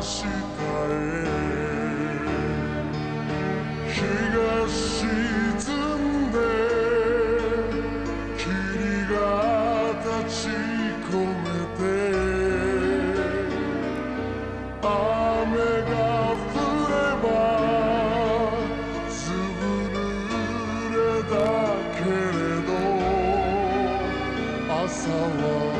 日が沈んで霧が立ち込めて雨が降れば潰れだけれど朝は